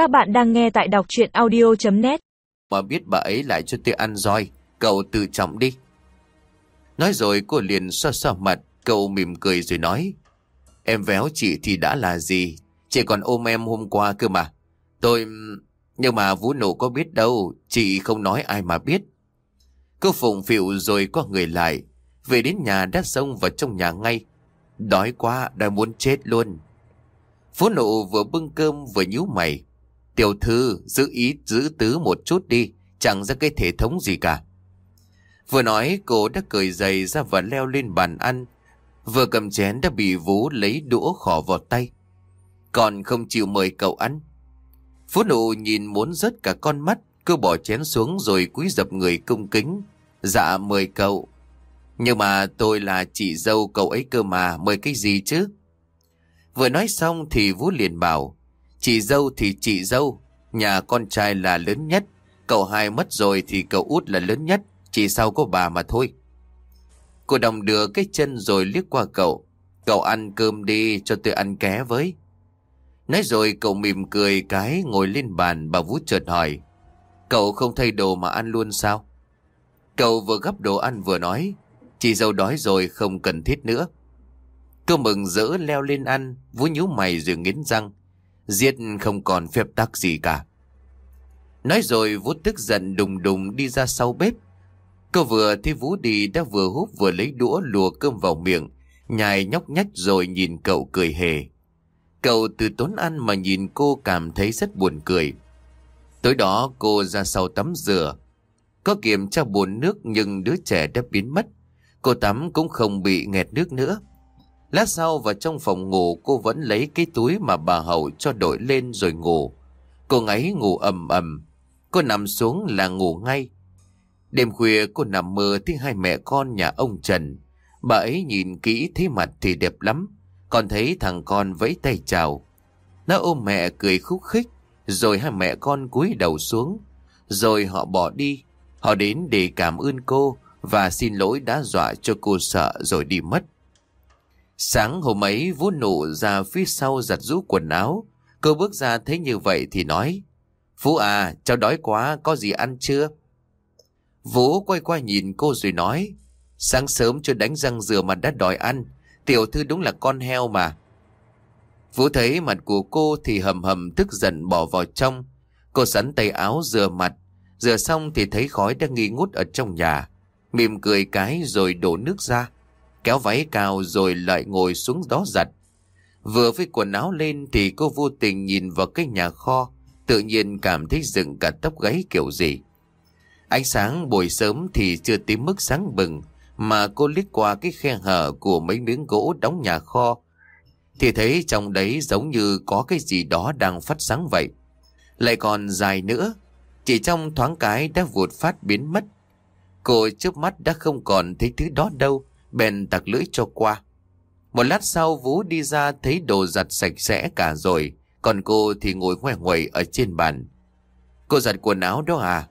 Các bạn đang nghe tại đọc chuyện audio.net Mà biết bà ấy lại cho tôi ăn roi, Cậu tự trọng đi. Nói rồi cô liền xoa xoa mặt, Cậu mỉm cười rồi nói, Em véo chị thì đã là gì? Chị còn ôm em hôm qua cơ mà. Tôi... Nhưng mà Vũ Nổ có biết đâu, Chị không nói ai mà biết. Cô phụng phịu rồi có người lại, Về đến nhà đã xông vào trong nhà ngay. Đói quá, đã muốn chết luôn. Vũ nổ vừa bưng cơm vừa nhíu mày. Tiểu thư, giữ ý, giữ tứ một chút đi, Chẳng ra cái thể thống gì cả. Vừa nói, cô đã cởi giày ra và leo lên bàn ăn. Vừa cầm chén đã bị Vũ lấy đũa khỏ vào tay. Còn không chịu mời cậu ăn. Phú nụ nhìn muốn rớt cả con mắt Cô bỏ chén xuống rồi cúi dập người cung kính. Dạ mời cậu. Nhưng mà tôi là chị dâu cậu ấy cơ mà, Mời cái gì chứ? Vừa nói xong thì Vũ liền bảo Chị dâu thì chị dâu, Nhà con trai là lớn nhất. Cậu hai mất rồi thì cậu út là lớn nhất, Chỉ sau có bà mà thôi. Cô đồng đưa cái chân rồi liếc qua cậu. Cậu ăn cơm đi, cho tôi ăn ké với. Nói rồi cậu mỉm cười cái ngồi lên bàn, bà Vũ chợt hỏi, Cậu không thay đồ mà ăn luôn sao? Cậu vừa gấp đồ ăn vừa nói, Chị dâu đói rồi, không cần thiết nữa. Cô mừng rỡ leo lên ăn, Vũ nhíu mày rồi nghiến răng. Giết không còn phép tắc gì cả. Nói rồi Vũ tức giận đùng đùng đi ra sau bếp. Cô vừa thấy Vũ đi đã vừa hút vừa lấy đũa lùa cơm vào miệng Nhài nhóc nhách rồi nhìn cậu cười hề. Cậu từ tốn ăn mà nhìn cô cảm thấy rất buồn cười. Tối đó cô ra sau tắm rửa. Có kiểm tra buồn nước nhưng đứa trẻ đã biến mất. Cô tắm cũng không bị nghẹt nước nữa. Lát sau vào trong phòng ngủ, cô vẫn lấy cái túi mà bà Hậu cho đổi lên rồi ngủ. Cô ngáy ngủ ầm ầm. Cô nằm xuống là ngủ ngay. Đêm khuya, cô nằm mơ thấy hai mẹ con nhà ông Trần. Bà ấy nhìn kỹ thấy mặt thì đẹp lắm. Còn thấy thằng con vẫy tay chào. Nó ôm mẹ cười khúc khích. Rồi hai mẹ con cúi đầu xuống. Rồi họ bỏ đi. Họ đến để cảm ơn cô và xin lỗi đã dọa cho cô sợ rồi đi mất. Sáng hôm ấy Vũ nụ ra phía sau giặt rũ quần áo. Cô bước ra thấy như vậy thì nói. Vũ à, cháu đói quá, có gì ăn chưa? Vũ quay qua nhìn cô rồi nói. Sáng sớm chưa đánh răng rửa mà đã đòi ăn. Tiểu thư đúng là con heo mà. Vũ thấy mặt của cô thì hầm hầm tức giận bỏ vào trong. Cô sắn tay áo rửa mặt. Rửa xong thì thấy khói đang nghi ngút ở trong nhà. Mỉm cười cái rồi đổ nước ra kéo váy cao rồi lại ngồi xuống đó giặt. Vừa với quần áo lên thì cô vô tình nhìn vào cái nhà kho, tự nhiên cảm thấy dựng cả tóc gáy kiểu gì. Ánh sáng buổi sớm thì chưa tím mức sáng bừng, mà cô liếc qua cái khe hở của mấy miếng gỗ đóng nhà kho, thì thấy trong đấy giống như có cái gì đó đang phát sáng vậy. Lại còn dài nữa, chỉ trong thoáng cái đã vụt phát biến mất. Cô trước mắt đã không còn thấy thứ đó đâu, bèn tặc lưỡi cho qua. Một lát sau Vũ đi ra thấy đồ giặt sạch sẽ cả rồi, còn cô thì ngồi ngoe ngoẩy ở trên bàn. Cô giặt quần áo đó à?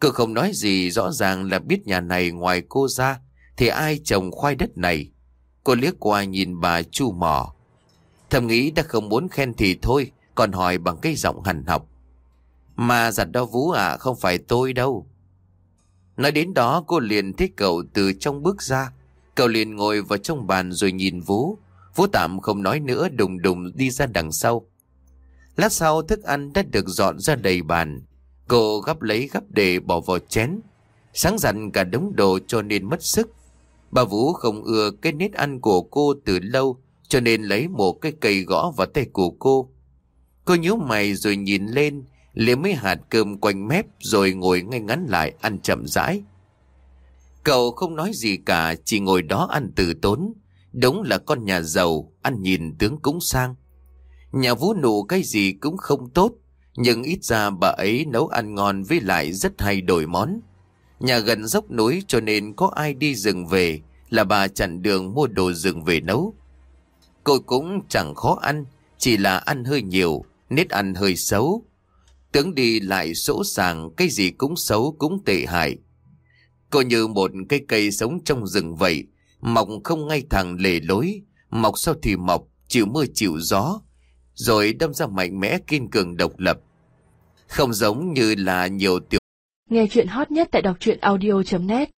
Cô không nói gì rõ ràng là biết nhà này ngoài cô ra thì ai trồng khoai đất này. Cô liếc qua nhìn bà chu mỏ. Thầm nghĩ đã không muốn khen thì thôi, còn hỏi bằng cái giọng hằn học. Mà giặt đó Vũ à, không phải tôi đâu. Nói đến đó, cô liền thích cậu từ trong bước ra. Cậu liền ngồi vào trong bàn rồi nhìn Vũ. Vũ tạm không nói nữa, đùng đùng đi ra đằng sau. Lát sau, thức ăn đã được dọn ra đầy bàn. Cô gấp lấy gấp để bỏ vào chén. Sáng dặn cả đống đồ cho nên mất sức. Bà Vũ không ưa cái nết ăn của cô từ lâu, cho nên lấy một cái cây gõ vào tay của cô. Cô nhíu mày rồi nhìn lên liếm mấy hạt cơm quanh mép rồi ngồi ngay ngắn lại ăn chậm rãi. Cậu không nói gì cả, chỉ ngồi đó ăn từ tốn. Đúng là con nhà giàu, ăn nhìn tướng cũng sang. Nhà vũ nụ cái gì cũng không tốt, nhưng ít ra bà ấy nấu ăn ngon với lại rất hay đổi món. Nhà gần dốc núi cho nên có ai đi rừng về là bà chặn đường mua đồ rừng về nấu. Cô cũng chẳng khó ăn, chỉ là ăn hơi nhiều, nết ăn hơi xấu, Tướng đi lại sỗ sàng, cái gì cũng xấu cũng tệ hại. Cô như một cây cây sống trong rừng vậy, mọc không ngay thẳng lề lối, mọc sao thì mọc, chịu mưa chịu gió. rồi đâm ra mạnh mẽ kiên cường độc lập. Không giống như là nhiều tiểu Nghe chuyện hot nhất tại đọc truyện audio.net